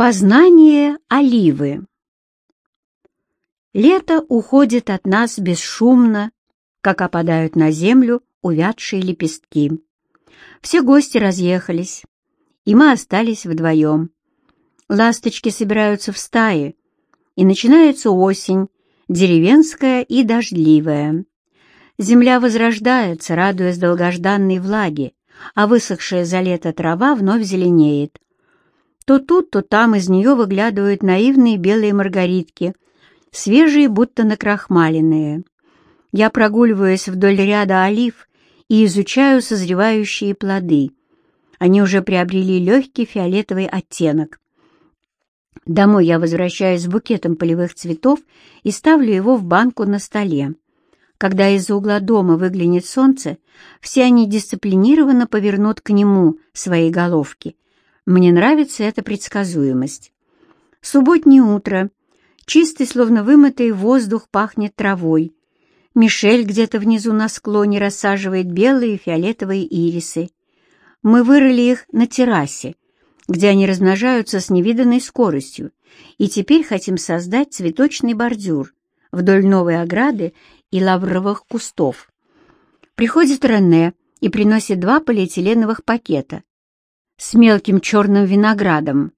Познание оливы Лето уходит от нас бесшумно, как опадают на землю увядшие лепестки. Все гости разъехались, и мы остались вдвоем. Ласточки собираются в стаи, и начинается осень, деревенская и дождливая. Земля возрождается, радуясь долгожданной влаге, а высохшая за лето трава вновь зеленеет. То тут, то там из нее выглядывают наивные белые маргаритки, свежие, будто накрахмаленные. Я прогуливаюсь вдоль ряда олив и изучаю созревающие плоды. Они уже приобрели легкий фиолетовый оттенок. Домой я возвращаюсь с букетом полевых цветов и ставлю его в банку на столе. Когда из-за угла дома выглянет солнце, все они дисциплинированно повернут к нему свои головки — мне нравится эта предсказуемость. Субботнее утро. Чистый, словно вымытый воздух пахнет травой. Мишель где-то внизу на склоне рассаживает белые и фиолетовые ирисы. Мы вырыли их на террасе, где они размножаются с невиданной скоростью, и теперь хотим создать цветочный бордюр вдоль новой ограды и лавровых кустов. Приходит Рене и приносит два полиэтиленовых пакета, с мелким черным виноградом.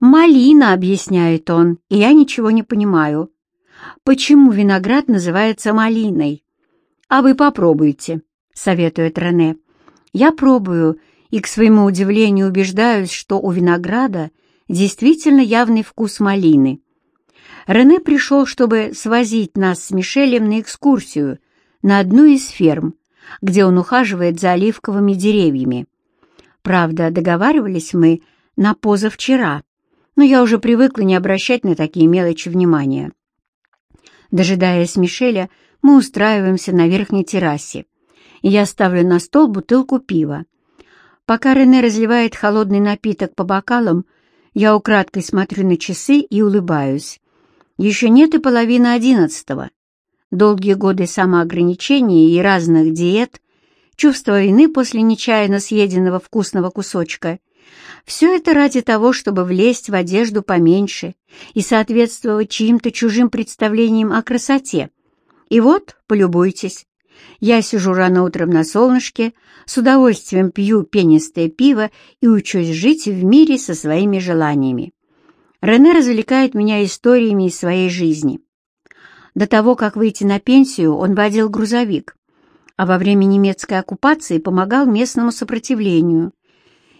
«Малина», — объясняет он, и я ничего не понимаю. «Почему виноград называется малиной?» «А вы попробуйте», — советует Рене. Я пробую и, к своему удивлению, убеждаюсь, что у винограда действительно явный вкус малины. Рене пришел, чтобы свозить нас с Мишелем на экскурсию на одну из ферм, где он ухаживает за оливковыми деревьями. Правда, договаривались мы на позавчера, но я уже привыкла не обращать на такие мелочи внимания. Дожидаясь Мишеля, мы устраиваемся на верхней террасе, и я ставлю на стол бутылку пива. Пока Рене разливает холодный напиток по бокалам, я украдкой смотрю на часы и улыбаюсь. Еще нет и половины одиннадцатого. Долгие годы самоограничений и разных диет чувство вины после нечаянно съеденного вкусного кусочка. Все это ради того, чтобы влезть в одежду поменьше и соответствовать чьим-то чужим представлениям о красоте. И вот, полюбуйтесь, я сижу рано утром на солнышке, с удовольствием пью пенистое пиво и учусь жить в мире со своими желаниями. Рене развлекает меня историями из своей жизни. До того, как выйти на пенсию, он водил грузовик, а во время немецкой оккупации помогал местному сопротивлению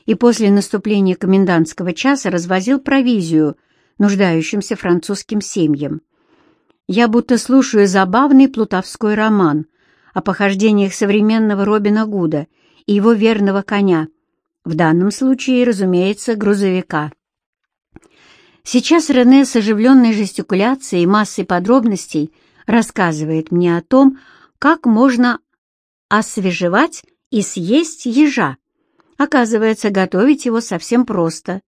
и после наступления комендантского часа развозил провизию нуждающимся французским семьям. Я будто слушаю забавный плутовской роман о похождениях современного Робина Гуда и его верного коня, в данном случае, разумеется, грузовика. Сейчас Рене с оживленной жестикуляцией и массой подробностей рассказывает мне о том, как можно освежевать и съесть ежа. Оказывается, готовить его совсем просто.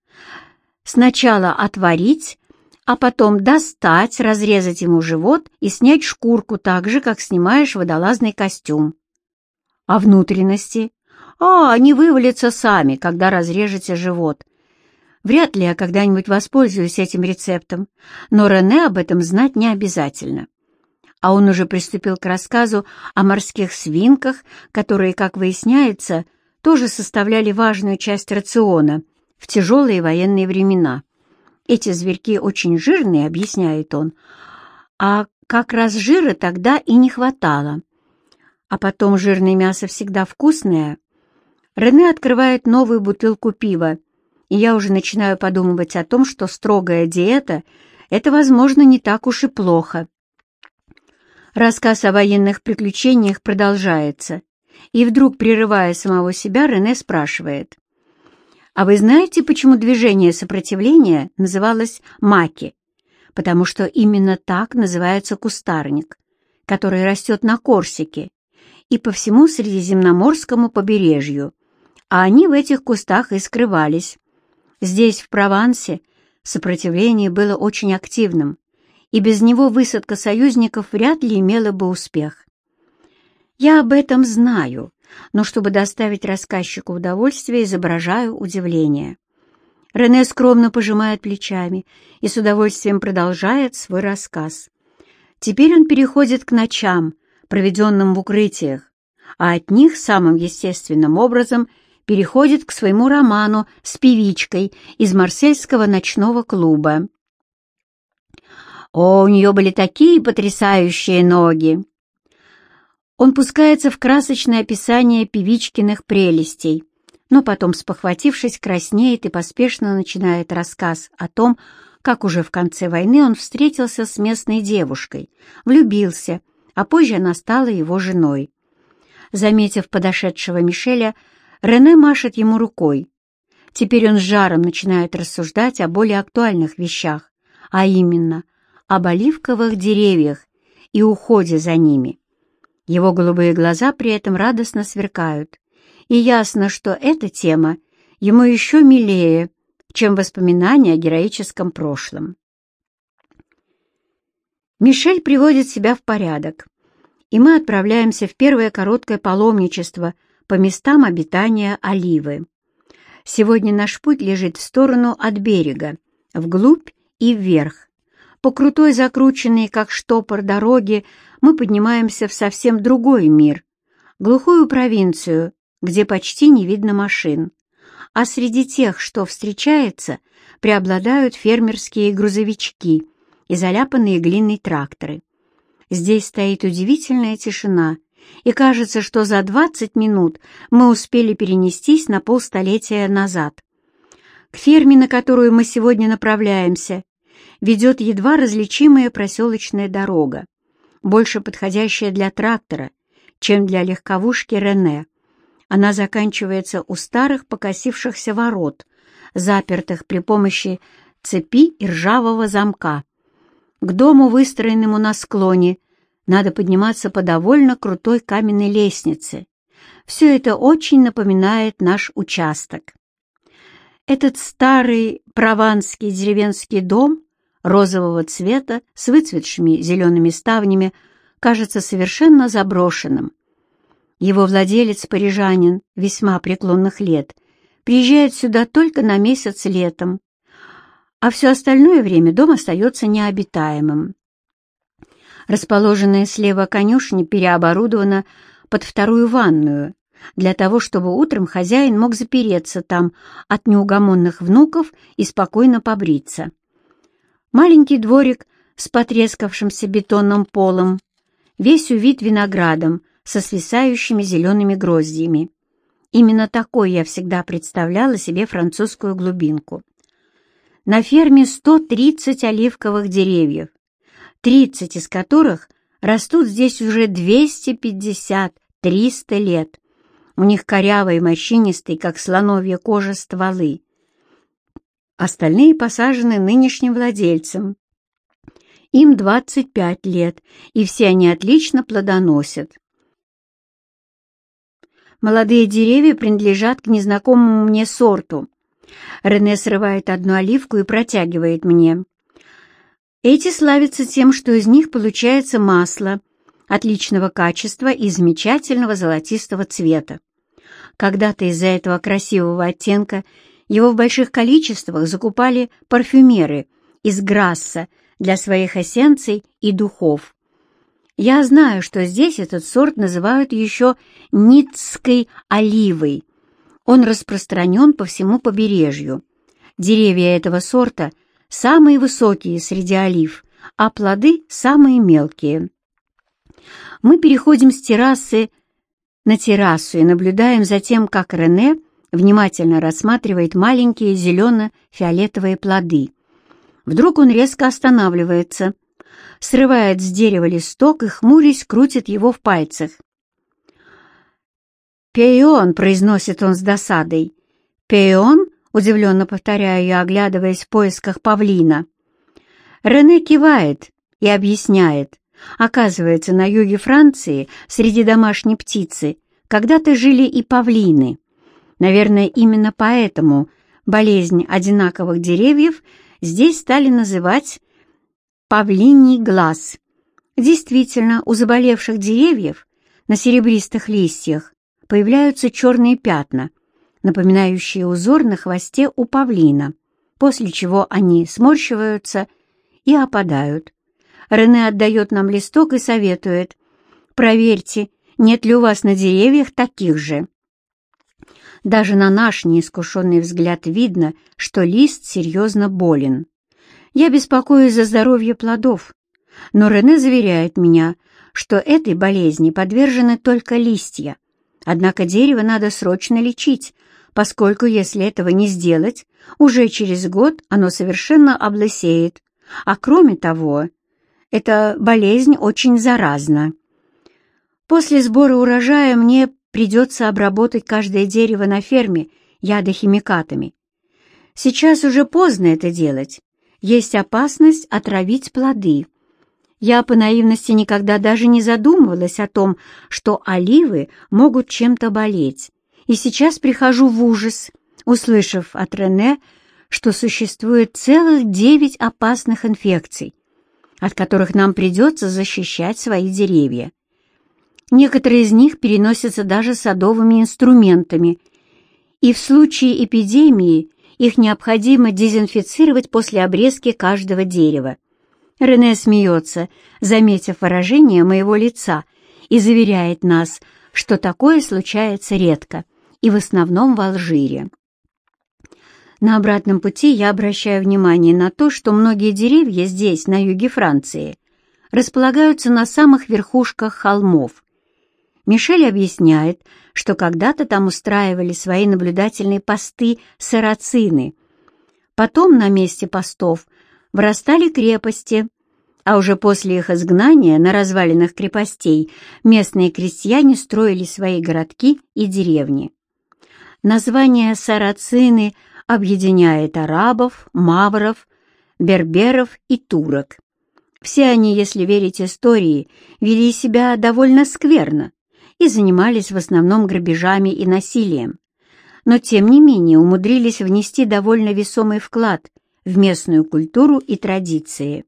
Сначала отварить, а потом достать, разрезать ему живот и снять шкурку так же, как снимаешь водолазный костюм. А внутренности? А, они вывалятся сами, когда разрежете живот. Вряд ли я когда-нибудь воспользуюсь этим рецептом, но Рене об этом знать не обязательно а он уже приступил к рассказу о морских свинках, которые, как выясняется, тоже составляли важную часть рациона в тяжелые военные времена. Эти зверьки очень жирные, объясняет он, а как раз жира тогда и не хватало. А потом жирное мясо всегда вкусное. Рене открывает новую бутылку пива, и я уже начинаю подумывать о том, что строгая диета — это, возможно, не так уж и плохо. Рассказ о военных приключениях продолжается, и вдруг, прерывая самого себя, Рене спрашивает. «А вы знаете, почему движение сопротивления называлось маки? Потому что именно так называется кустарник, который растет на Корсике и по всему Средиземноморскому побережью, а они в этих кустах и скрывались. Здесь, в Провансе, сопротивление было очень активным, и без него высадка союзников вряд ли имела бы успех. Я об этом знаю, но чтобы доставить рассказчику удовольствие, изображаю удивление. Рене скромно пожимает плечами и с удовольствием продолжает свой рассказ. Теперь он переходит к ночам, проведенным в укрытиях, а от них самым естественным образом переходит к своему роману с певичкой из марсельского ночного клуба. О, у нее были такие потрясающие ноги! Он пускается в красочное описание певичкиных прелестей, но потом, спохватившись, краснеет и поспешно начинает рассказ о том, как уже в конце войны он встретился с местной девушкой, влюбился, а позже она стала его женой. Заметив подошедшего Мишеля, Рене машет ему рукой. Теперь он с жаром начинает рассуждать о более актуальных вещах, а именно об оливковых деревьях и уходе за ними. Его голубые глаза при этом радостно сверкают, и ясно, что эта тема ему еще милее, чем воспоминания о героическом прошлом. Мишель приводит себя в порядок, и мы отправляемся в первое короткое паломничество по местам обитания Оливы. Сегодня наш путь лежит в сторону от берега, вглубь и вверх. По крутой закрученной, как штопор, дороге мы поднимаемся в совсем другой мир, глухую провинцию, где почти не видно машин а среди тех, что встречается, преобладают фермерские грузовички и заляпанные глиной тракторы. Здесь стоит удивительная тишина, и кажется, что за 20 минут мы успели перенестись на полстолетия назад. К ферме, на которую мы сегодня направляемся, ведет едва различимая проселочная дорога, больше подходящая для трактора, чем для легковушки Рене. Она заканчивается у старых покосившихся ворот, запертых при помощи цепи и ржавого замка. К дому, выстроенному на склоне, надо подниматься по довольно крутой каменной лестнице. Все это очень напоминает наш участок. Этот старый прованский деревенский дом розового цвета с выцветшими зелеными ставнями кажется совершенно заброшенным. Его владелец, парижанин, весьма преклонных лет, приезжает сюда только на месяц летом, а все остальное время дом остается необитаемым. Расположенная слева конюшня переоборудована под вторую ванную, для того, чтобы утром хозяин мог запереться там от неугомонных внуков и спокойно побриться. Маленький дворик с потрескавшимся бетонным полом, весь увит виноградом, со свисающими зелеными гроздьями. Именно такой я всегда представляла себе французскую глубинку. На ферме 130 оливковых деревьев, 30 из которых растут здесь уже 250-300 лет. У них корявые, морщинистые, как слоновья кожа, стволы. Остальные посажены нынешним владельцем. Им 25 лет, и все они отлично плодоносят. Молодые деревья принадлежат к незнакомому мне сорту. Рене срывает одну оливку и протягивает мне. Эти славятся тем, что из них получается масло отличного качества и замечательного золотистого цвета. Когда-то из-за этого красивого оттенка его в больших количествах закупали парфюмеры из Грасса для своих эссенций и духов. Я знаю, что здесь этот сорт называют еще ницкой оливой. Он распространен по всему побережью. Деревья этого сорта самые высокие среди олив, а плоды самые мелкие. Мы переходим с террасы на террасу и наблюдаем за тем, как Рене внимательно рассматривает маленькие зелено-фиолетовые плоды. Вдруг он резко останавливается — срывает с дерева листок и, хмурясь, крутит его в пальцах. «Пейон!» — произносит он с досадой. «Пейон?» — удивленно повторяю я, оглядываясь в поисках павлина. Рене кивает и объясняет. Оказывается, на юге Франции, среди домашней птицы, когда-то жили и павлины. Наверное, именно поэтому болезнь одинаковых деревьев здесь стали называть павлиний глаз. Действительно, у заболевших деревьев на серебристых листьях появляются черные пятна, напоминающие узор на хвосте у павлина. после чего они сморщиваются и опадают. Рене отдает нам листок и советует. «Проверьте, нет ли у вас на деревьях таких же». Даже на наш неискушенный взгляд видно, что лист серьезно болен. Я беспокоюсь за здоровье плодов, но Рене заверяет меня, что этой болезни подвержены только листья. Однако дерево надо срочно лечить, поскольку если этого не сделать, уже через год оно совершенно облысеет. А кроме того, эта болезнь очень заразна. После сбора урожая мне придется обработать каждое дерево на ферме ядохимикатами. Сейчас уже поздно это делать. Есть опасность отравить плоды. Я по наивности никогда даже не задумывалась о том, что оливы могут чем-то болеть. И сейчас прихожу в ужас, услышав от Рене, что существует целых девять опасных инфекций, от которых нам придется защищать свои деревья. Некоторые из них переносятся даже садовыми инструментами, и в случае эпидемии их необходимо дезинфицировать после обрезки каждого дерева. Рене смеется, заметив выражение моего лица, и заверяет нас, что такое случается редко и в основном в Алжире. На обратном пути я обращаю внимание на то, что многие деревья здесь, на юге Франции, располагаются на самых верхушках холмов. Мишель объясняет, что когда-то там устраивали свои наблюдательные посты сарацины. Потом на месте постов – вырастали крепости, а уже после их изгнания на развалинах крепостей местные крестьяне строили свои городки и деревни. Название «сарацины» объединяет арабов, мавров, берберов и турок. Все они, если верить истории, вели себя довольно скверно и занимались в основном грабежами и насилием, но тем не менее умудрились внести довольно весомый вклад в местную культуру и традиции.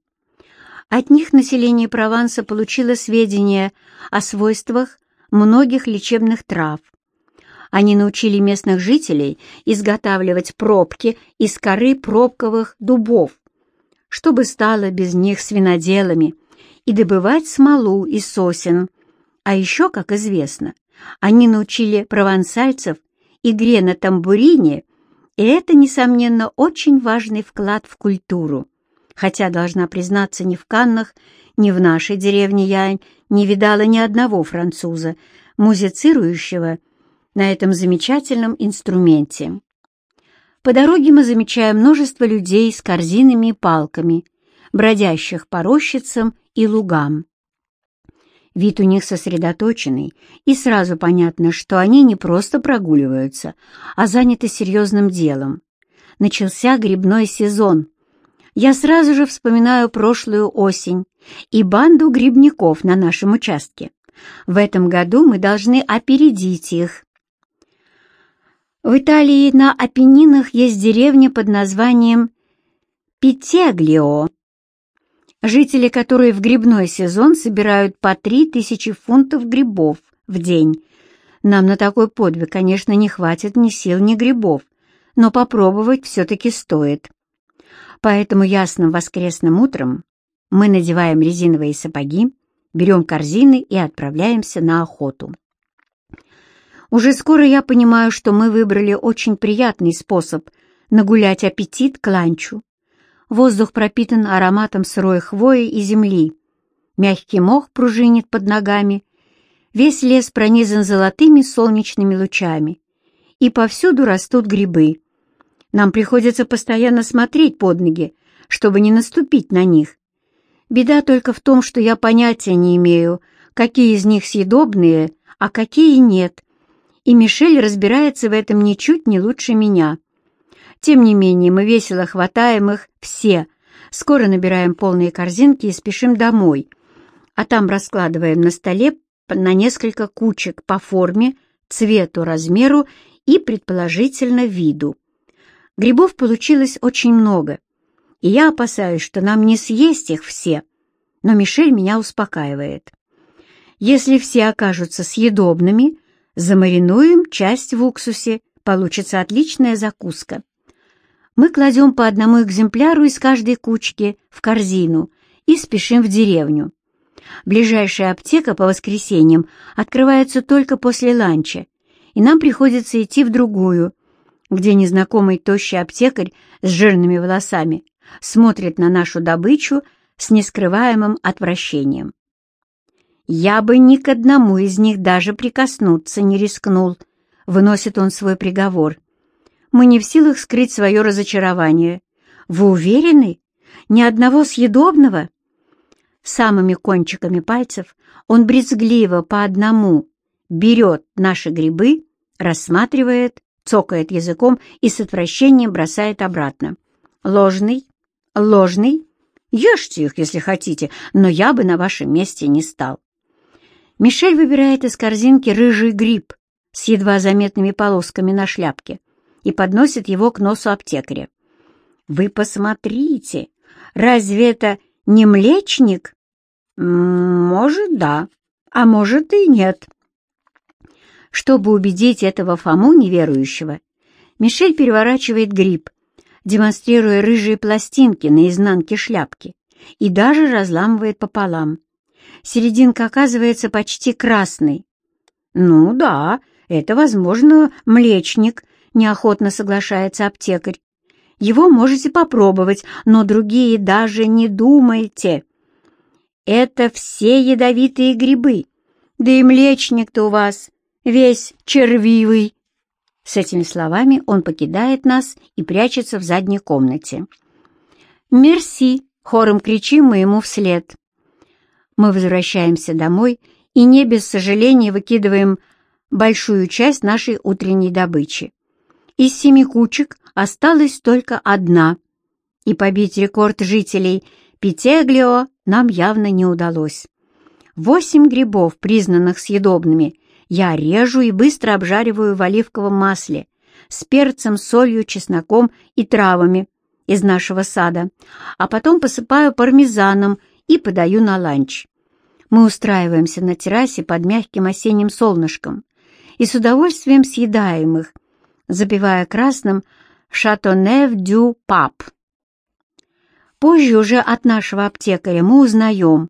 От них население Прованса получило сведения о свойствах многих лечебных трав. Они научили местных жителей изготавливать пробки из коры пробковых дубов, чтобы стало без них свиноделами, и добывать смолу из сосен. А еще, как известно, они научили провансальцев игре на тамбурине и это, несомненно, очень важный вклад в культуру. Хотя, должна признаться, ни в Каннах, ни в нашей деревне я не видала ни одного француза, музицирующего на этом замечательном инструменте. По дороге мы замечаем множество людей с корзинами и палками, бродящих по рощицам и лугам. Вид у них сосредоточенный, и сразу понятно, что они не просто прогуливаются, а заняты серьезным делом. Начался грибной сезон. Я сразу же вспоминаю прошлую осень и банду грибников на нашем участке. В этом году мы должны опередить их. В Италии на Апеннинах есть деревня под названием Питеглио жители которые в грибной сезон собирают по три тысячи фунтов грибов в день. Нам на такой подвиг, конечно, не хватит ни сил, ни грибов, но попробовать все-таки стоит. Поэтому ясным воскресным утром мы надеваем резиновые сапоги, берем корзины и отправляемся на охоту. Уже скоро я понимаю, что мы выбрали очень приятный способ нагулять аппетит к ланчу. Воздух пропитан ароматом сырой хвои и земли. Мягкий мох пружинит под ногами. Весь лес пронизан золотыми солнечными лучами. И повсюду растут грибы. Нам приходится постоянно смотреть под ноги, чтобы не наступить на них. Беда только в том, что я понятия не имею, какие из них съедобные, а какие нет. И Мишель разбирается в этом ничуть не лучше меня. Тем не менее, мы весело хватаем их все, скоро набираем полные корзинки и спешим домой, а там раскладываем на столе на несколько кучек по форме, цвету, размеру и, предположительно, виду. Грибов получилось очень много, и я опасаюсь, что нам не съесть их все, но Мишель меня успокаивает. Если все окажутся съедобными, замаринуем часть в уксусе, получится отличная закуска. Мы кладем по одному экземпляру из каждой кучки в корзину и спешим в деревню. Ближайшая аптека по воскресеньям открывается только после ланча, и нам приходится идти в другую, где незнакомый тощий аптекарь с жирными волосами смотрит на нашу добычу с нескрываемым отвращением. «Я бы ни к одному из них даже прикоснуться не рискнул», — выносит он свой приговор. «Мы не в силах скрыть свое разочарование. Вы уверены? Ни одного съедобного?» Самыми кончиками пальцев он брезгливо по одному берет наши грибы, рассматривает, цокает языком и с отвращением бросает обратно. «Ложный? Ложный? Ешьте их, если хотите, но я бы на вашем месте не стал». Мишель выбирает из корзинки рыжий гриб с едва заметными полосками на шляпке и подносит его к носу аптекаря. «Вы посмотрите, разве это не млечник?» «Может, да, а может и нет». Чтобы убедить этого Фому неверующего, Мишель переворачивает гриб, демонстрируя рыжие пластинки на изнанке шляпки, и даже разламывает пополам. Серединка оказывается почти красной. «Ну да, это, возможно, млечник», — неохотно соглашается аптекарь. «Его можете попробовать, но другие даже не думайте. Это все ядовитые грибы, да и млечник-то у вас весь червивый». С этими словами он покидает нас и прячется в задней комнате. «Мерси!» — хором кричим мы ему вслед. Мы возвращаемся домой и не без сожаления выкидываем большую часть нашей утренней добычи. Из семи кучек осталась только одна, и побить рекорд жителей Питеглио нам явно не удалось. Восемь грибов, признанных съедобными, я режу и быстро обжариваю в оливковом масле с перцем, солью, чесноком и травами из нашего сада, а потом посыпаю пармезаном и подаю на ланч. Мы устраиваемся на террасе под мягким осенним солнышком и с удовольствием съедаем их, запивая красным «Шатонев дю пап». Позже уже от нашего аптекаря мы узнаем,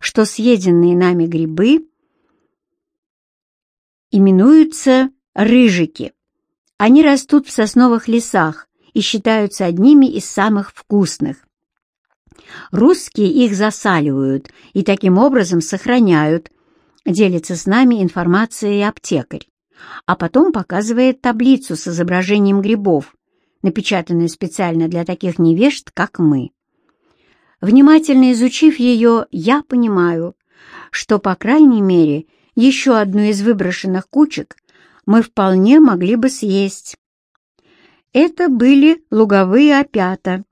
что съеденные нами грибы именуются рыжики. Они растут в сосновых лесах и считаются одними из самых вкусных. Русские их засаливают и таким образом сохраняют, делится с нами информацией аптекарь, а потом показывает таблицу с изображением грибов, напечатанную специально для таких невежд, как мы. Внимательно изучив ее, я понимаю, что, по крайней мере, еще одну из выброшенных кучек мы вполне могли бы съесть. Это были луговые опята.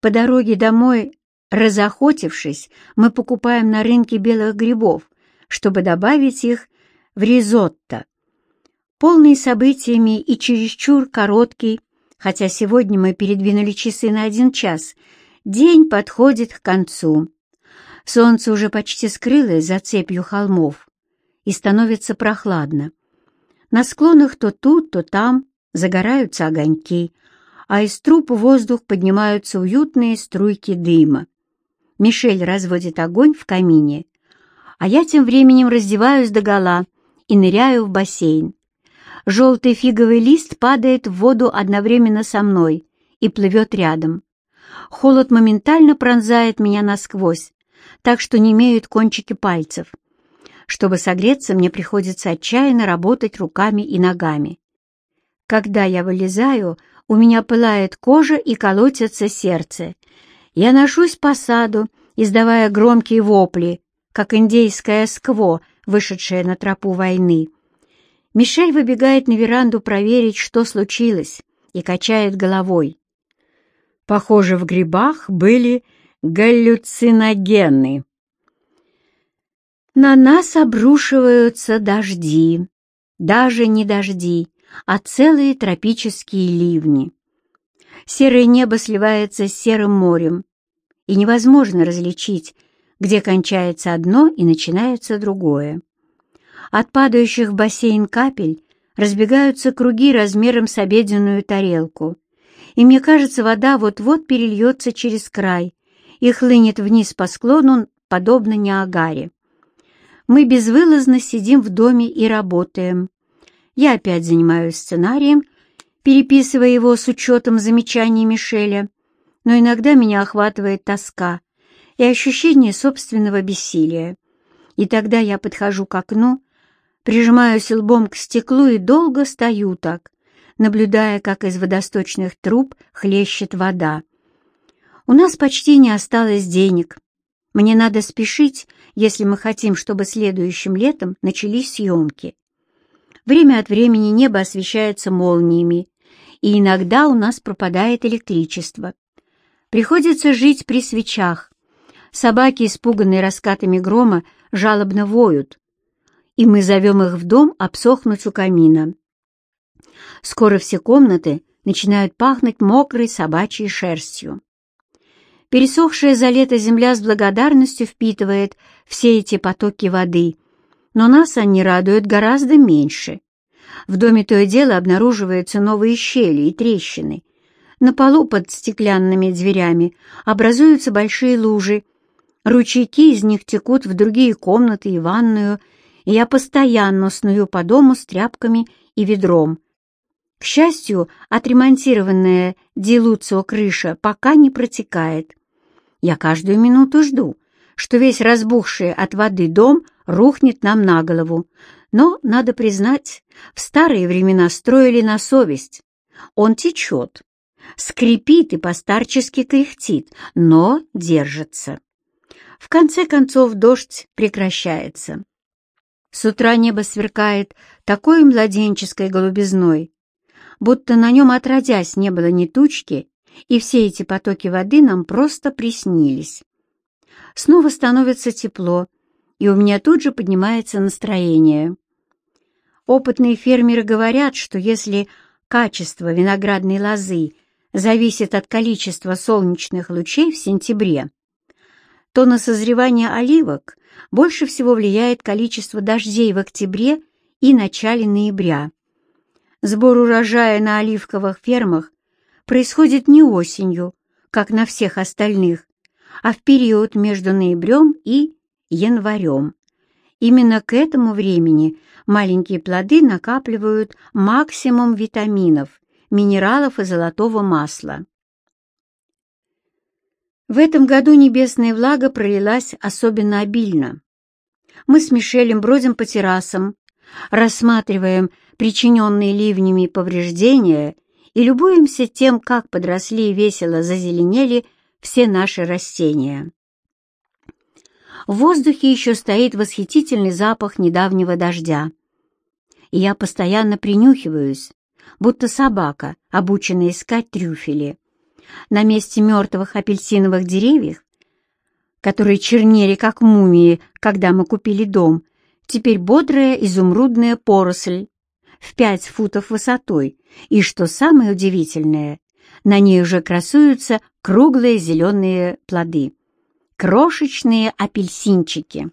По дороге домой, разохотившись, мы покупаем на рынке белых грибов, чтобы добавить их в ризотто. Полный событиями и чересчур короткий, хотя сегодня мы передвинули часы на один час, день подходит к концу. Солнце уже почти скрылось за цепью холмов и становится прохладно. На склонах то тут, то там загораются огоньки, а из труб в воздух поднимаются уютные струйки дыма. Мишель разводит огонь в камине, а я тем временем раздеваюсь догола и ныряю в бассейн. Желтый фиговый лист падает в воду одновременно со мной и плывет рядом. Холод моментально пронзает меня насквозь, так что не имеют кончики пальцев. Чтобы согреться, мне приходится отчаянно работать руками и ногами. Когда я вылезаю, у меня пылает кожа и колотится сердце. Я ношусь по саду, издавая громкие вопли, как индейское скво, вышедшее на тропу войны. Мишель выбегает на веранду проверить, что случилось, и качает головой. Похоже, в грибах были галлюциногены. На нас обрушиваются дожди. Даже не дожди, а целые тропические ливни. Серое небо сливается с серым морем, и невозможно различить, где кончается одно и начинается другое. От падающих в бассейн капель разбегаются круги размером с обеденную тарелку, и мне кажется, вода вот-вот перельется через край и хлынет вниз по склону, подобно Ниагаре. Мы безвылазно сидим в доме и работаем. Я опять занимаюсь сценарием, переписывая его с учетом замечаний Мишеля, но иногда меня охватывает тоска и ощущение собственного бессилия. И тогда я подхожу к окну, прижимаюсь лбом к стеклу и долго стою так, наблюдая, как из водосточных труб хлещет вода. У нас почти не осталось денег. Мне надо спешить, если мы хотим, чтобы следующим летом начались съемки. Время от времени небо освещается молниями, и иногда у нас пропадает электричество. Приходится жить при свечах. Собаки, испуганные раскатами грома, жалобно воют, и мы зовем их в дом обсохнуть у камина. Скоро все комнаты начинают пахнуть мокрой собачьей шерстью. Пересохшая за лето земля с благодарностью впитывает все эти потоки воды, но нас они радуют гораздо меньше. В доме то и дело обнаруживаются новые щели и трещины. На полу под стеклянными дверями образуются большие лужи. Ручейки из них текут в другие комнаты и ванную, я постоянно сную по дому с тряпками и ведром. К счастью, отремонтированная Дилуцио крыша пока не протекает. Я каждую минуту жду, что весь разбухший от воды дом рухнет нам на голову. Но, надо признать, в старые времена строили на совесть. Он течет, скрипит и постарчески кряхтит, но держится. В конце концов дождь прекращается. С утра небо сверкает такой младенческой голубизной, будто на нем отродясь не было ни тучки, и все эти потоки воды нам просто приснились. Снова становится тепло, и у меня тут же поднимается настроение. Опытные фермеры говорят, что если качество виноградной лозы зависит от количества солнечных лучей в сентябре, то на созревание оливок больше всего влияет количество дождей в октябре и начале ноября. Сбор урожая на оливковых фермах происходит не осенью, как на всех остальных, а в период между ноябрем и январем. Именно к этому времени маленькие плоды накапливают максимум витаминов, минералов и золотого масла. В этом году небесная влага пролилась особенно обильно. Мы с Мишелем бродим по террасам, рассматриваем причиненные ливнями повреждения и любуемся тем, как подросли и весело зазеленели все наши растения. В воздухе еще стоит восхитительный запах недавнего дождя. И я постоянно принюхиваюсь, будто собака, обученная искать трюфели. На месте мертвых апельсиновых деревьев, которые чернели как мумии, когда мы купили дом, теперь бодрая изумрудная поросль в пять футов высотой, и, что самое удивительное, на ней уже красуются круглые зеленые плоды, крошечные апельсинчики.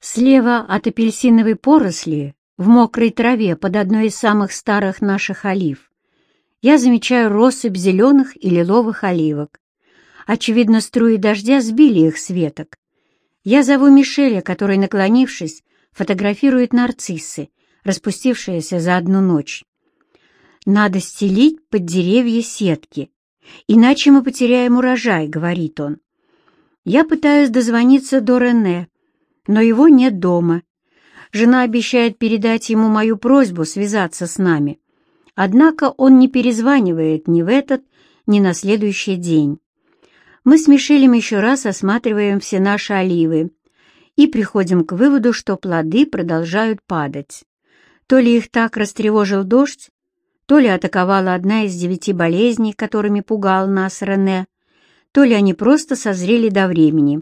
Слева от апельсиновой поросли, в мокрой траве под одной из самых старых наших олив, я замечаю россыпь зеленых и лиловых оливок. Очевидно, струи дождя сбили их с веток. Я зову Мишеля, который, наклонившись, фотографирует нарциссы, распустившиеся за одну ночь. «Надо стелить под деревья сетки, иначе мы потеряем урожай», — говорит он. Я пытаюсь дозвониться до Рене, но его нет дома. Жена обещает передать ему мою просьбу связаться с нами. Однако он не перезванивает ни в этот, ни на следующий день. Мы с Мишелем еще раз осматриваем все наши оливы и приходим к выводу, что плоды продолжают падать. То ли их так растревожил дождь, то ли атаковала одна из девяти болезней, которыми пугал нас Рене, то ли они просто созрели до времени.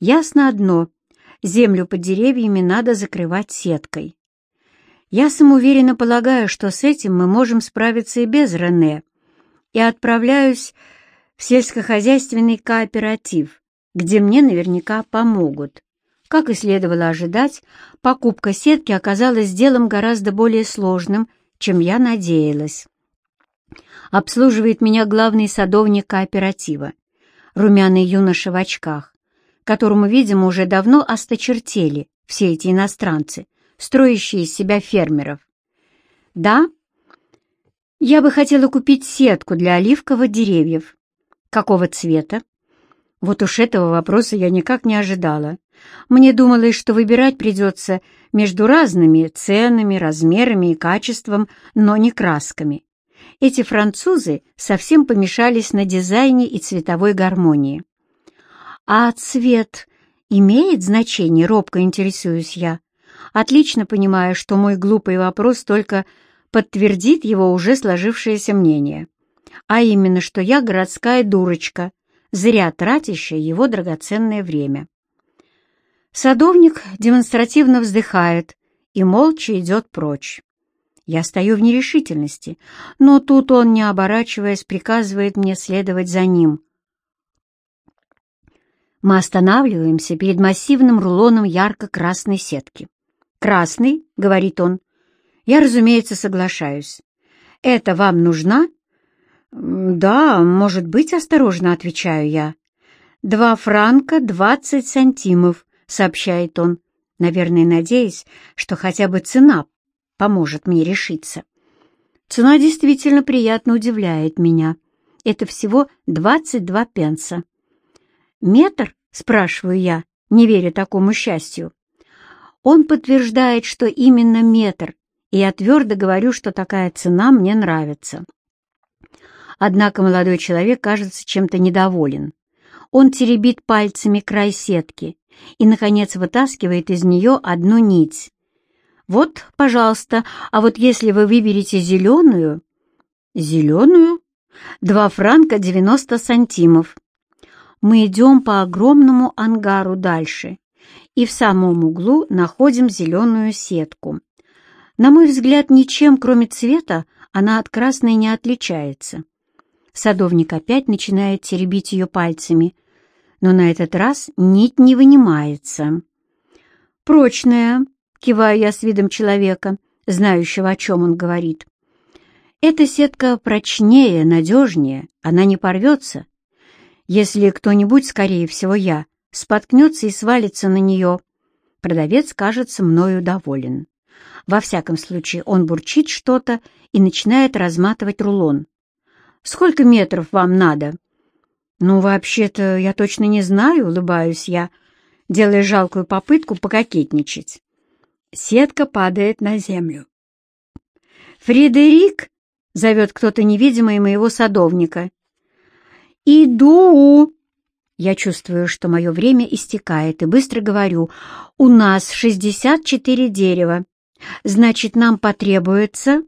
Ясно одно — землю под деревьями надо закрывать сеткой. Я самоуверенно полагаю, что с этим мы можем справиться и без Рене, и отправляюсь в сельскохозяйственный кооператив, где мне наверняка помогут. Как и следовало ожидать, покупка сетки оказалась делом гораздо более сложным, чем я надеялась. Обслуживает меня главный садовник кооператива, румяный юноша в очках, которому, видимо, уже давно осточертели все эти иностранцы, строящие из себя фермеров. «Да, я бы хотела купить сетку для оливковых деревьев. Какого цвета?» Вот уж этого вопроса я никак не ожидала. Мне думалось, что выбирать придется между разными ценами, размерами и качеством, но не красками. Эти французы совсем помешались на дизайне и цветовой гармонии. «А цвет имеет значение?» — робко интересуюсь я, отлично понимая, что мой глупый вопрос только подтвердит его уже сложившееся мнение, а именно, что я городская дурочка, зря тратящая его драгоценное время. Садовник демонстративно вздыхает и молча идет прочь. Я стою в нерешительности, но тут он, не оборачиваясь, приказывает мне следовать за ним. Мы останавливаемся перед массивным рулоном ярко-красной сетки. «Красный?» — говорит он. Я, разумеется, соглашаюсь. «Это вам нужна?» «Да, может быть, осторожно», — отвечаю я. «Два франка двадцать сантимов», — сообщает он, наверное, надеясь, что хотя бы цена поможет мне решиться. Цена действительно приятно удивляет меня. Это всего двадцать два пенса. «Метр?» — спрашиваю я, не веря такому счастью. Он подтверждает, что именно метр, и я твердо говорю, что такая цена мне нравится. Однако молодой человек кажется чем-то недоволен. Он теребит пальцами край сетки и, наконец, вытаскивает из нее одну нить. «Вот, пожалуйста, а вот если вы выберете зеленую...» «Зеленую?» «Два франка девяносто сантимов». Мы идем по огромному ангару дальше и в самом углу находим зеленую сетку. На мой взгляд, ничем, кроме цвета, она от красной не отличается. Садовник опять начинает теребить ее пальцами, но на этот раз нить не вынимается. «Прочная», — киваю я с видом человека, знающего, о чем он говорит. «Эта сетка прочнее, надежнее, она не порвется. Если кто-нибудь, скорее всего я, споткнется и свалится на нее, продавец кажется мною доволен. Во всяком случае, он бурчит что-то и начинает разматывать рулон. Сколько метров вам надо?» «Ну, вообще-то, я точно не знаю», — улыбаюсь я, делая жалкую попытку пококетничать. Сетка падает на землю. «Фредерик!» — зовет кто-то невидимый моего садовника. «Иду!» Я чувствую, что мое время истекает, и быстро говорю, «У нас шестьдесят четыре дерева. Значит, нам потребуется...»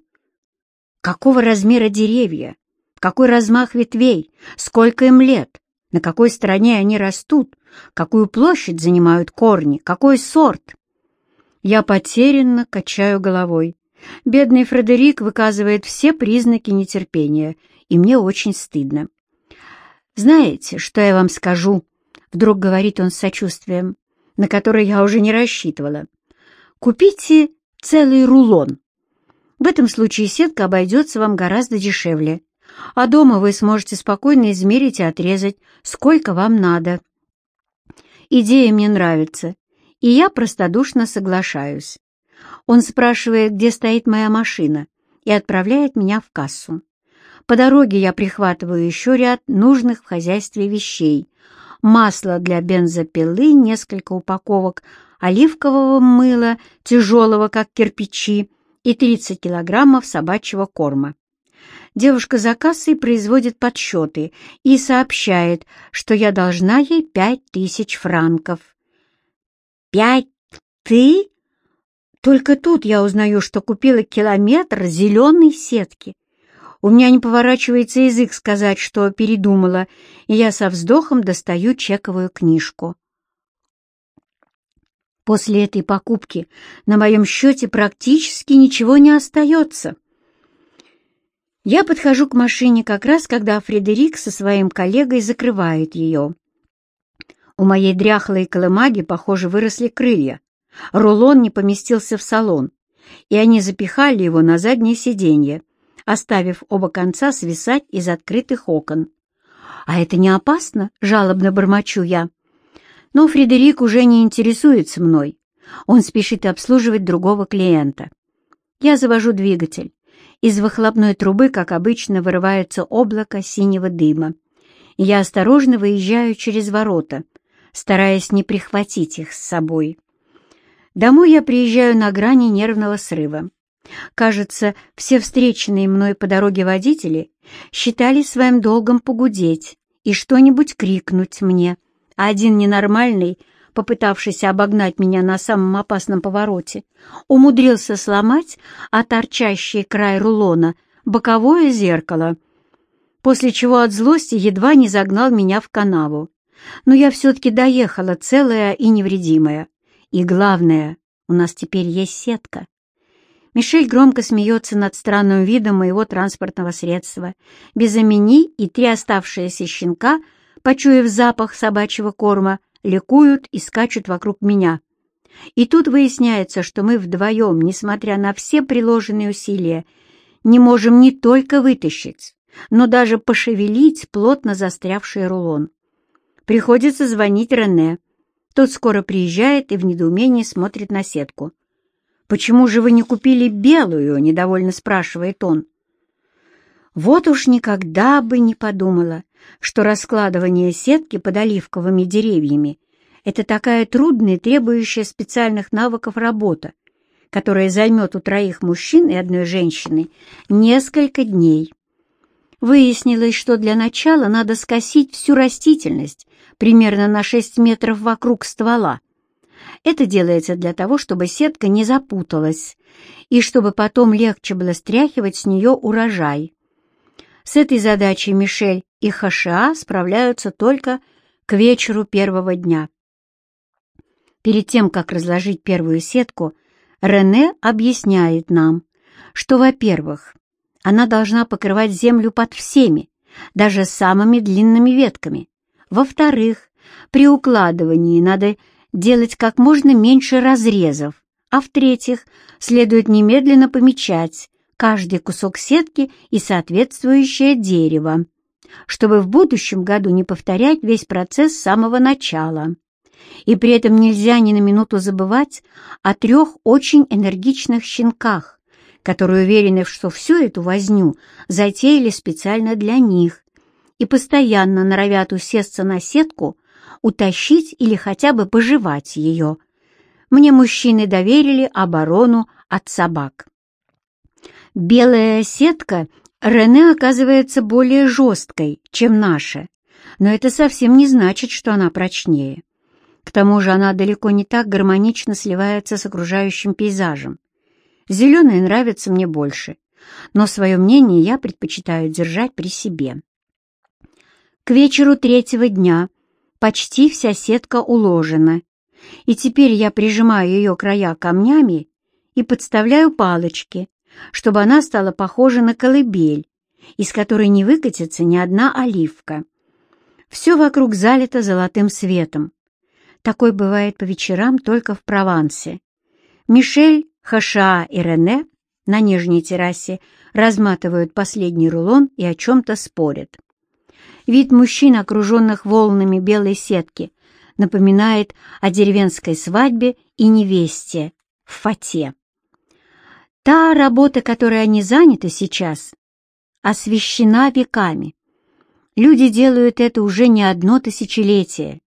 «Какого размера деревья? какой размах ветвей, сколько им лет, на какой стороне они растут, какую площадь занимают корни, какой сорт. Я потерянно качаю головой. Бедный Фредерик выказывает все признаки нетерпения, и мне очень стыдно. «Знаете, что я вам скажу?» — вдруг говорит он с сочувствием, на которое я уже не рассчитывала. «Купите целый рулон. В этом случае сетка обойдется вам гораздо дешевле а дома вы сможете спокойно измерить и отрезать, сколько вам надо. Идея мне нравится, и я простодушно соглашаюсь. Он спрашивает, где стоит моя машина, и отправляет меня в кассу. По дороге я прихватываю еще ряд нужных в хозяйстве вещей. Масло для бензопилы, несколько упаковок оливкового мыла, тяжелого, как кирпичи, и 30 килограммов собачьего корма девушка за кассой производит подсчеты и сообщает, что я должна ей пять тысяч франков. «Пять ты?» Только тут я узнаю, что купила километр зеленой сетки. У меня не поворачивается язык сказать, что передумала, и я со вздохом достаю чековую книжку. После этой покупки на моем счете практически ничего не остается. Я подхожу к машине как раз, когда Фредерик со своим коллегой закрывает ее. У моей дряхлой колымаги, похоже, выросли крылья. Рулон не поместился в салон, и они запихали его на заднее сиденье, оставив оба конца свисать из открытых окон. «А это не опасно?» — жалобно бормочу я. Но Фредерик уже не интересуется мной. Он спешит обслуживать другого клиента. Я завожу двигатель. Из выхлопной трубы, как обычно, вырывается облако синего дыма. Я осторожно выезжаю через ворота, стараясь не прихватить их с собой. Домой я приезжаю на грани нервного срыва. Кажется, все встреченные мной по дороге водители считали своим долгом погудеть и что-нибудь крикнуть мне, а один ненормальный, попытавшийся обогнать меня на самом опасном повороте, умудрился сломать, а торчащий край рулона, боковое зеркало, после чего от злости едва не загнал меня в канаву. Но я все-таки доехала целая и невредимая. И главное, у нас теперь есть сетка. Мишель громко смеется над странным видом моего транспортного средства. Без имени и три оставшиеся щенка, почуяв запах собачьего корма, ликуют и скачут вокруг меня. И тут выясняется, что мы вдвоем, несмотря на все приложенные усилия, не можем не только вытащить, но даже пошевелить плотно застрявший рулон. Приходится звонить Рене. Тот скоро приезжает и в недоумении смотрит на сетку. «Почему же вы не купили белую?» — недовольно спрашивает он. Вот уж никогда бы не подумала, что раскладывание сетки под оливковыми деревьями — это такая трудная, требующая специальных навыков работа, которая займет у троих мужчин и одной женщины несколько дней. Выяснилось, что для начала надо скосить всю растительность примерно на 6 метров вокруг ствола, это делается для того, чтобы сетка не запуталась и чтобы потом легче было стряхивать с нее урожай. С этой задачей Мишель и ХША справляются только к вечеру первого дня. Перед тем, как разложить первую сетку, Рене объясняет нам, что, во-первых, она должна покрывать землю под всеми, даже самыми длинными ветками. Во-вторых, при укладывании надо делать как можно меньше разрезов, а в-третьих, следует немедленно помечать каждый кусок сетки и соответствующее дерево, чтобы в будущем году не повторять весь процесс с самого начала. И при этом нельзя ни на минуту забывать о трех очень энергичных щенках, которые уверены, что всю эту возню затеяли специально для них и постоянно норовят усесться на сетку, утащить или хотя бы пожевать ее. Мне мужчины доверили оборону от собак. Белая сетка Рене оказывается более жесткой, чем наша, но это совсем не значит, что она прочнее. К тому же она далеко не так гармонично сливается с окружающим пейзажем. Зеленые нравятся мне больше, но свое мнение я предпочитаю держать при себе. К вечеру третьего дня Почти вся сетка уложена, и теперь я прижимаю ее края камнями и подставляю палочки, чтобы она стала похожа на колыбель, из которой не выкатится ни одна оливка. Все вокруг залито золотым светом. Такой бывает по вечерам только в Провансе. Мишель, Хаша и Рене на нижней террасе разматывают последний рулон и о чем-то спорят. Вид мужчин, окруженных волнами белой сетки, напоминает о деревенской свадьбе и невесте в фате. Та работа, которой они заняты сейчас, освящена веками. Люди делают это уже не одно тысячелетие.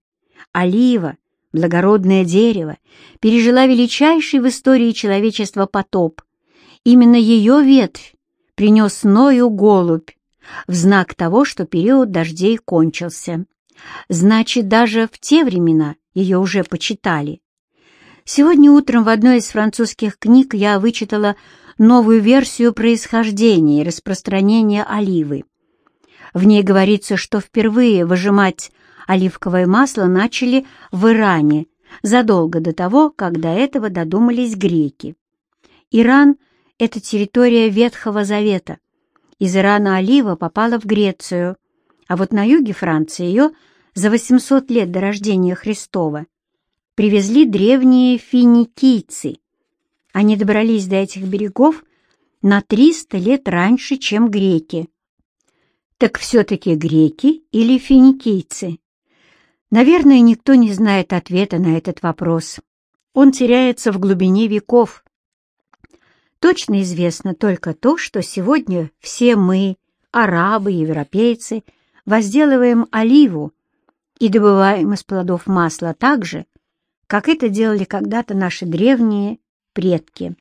Олива, благородное дерево, пережила величайший в истории человечества потоп. Именно ее ветвь принес Ною голубь, в знак того, что период дождей кончился. Значит, даже в те времена ее уже почитали. Сегодня утром в одной из французских книг я вычитала новую версию происхождения и распространения оливы. В ней говорится, что впервые выжимать оливковое масло начали в Иране задолго до того, как до этого додумались греки. Иран — это территория Ветхого Завета, из Ирана олива попала в Грецию, а вот на юге Франции ее за 800 лет до рождения Христова привезли древние финикийцы. Они добрались до этих берегов на 300 лет раньше, чем греки. Так все-таки греки или финикийцы? Наверное, никто не знает ответа на этот вопрос. Он теряется в глубине веков. Точно известно только то, что сегодня все мы, арабы, европейцы, возделываем оливу и добываем из плодов масла так же, как это делали когда-то наши древние предки.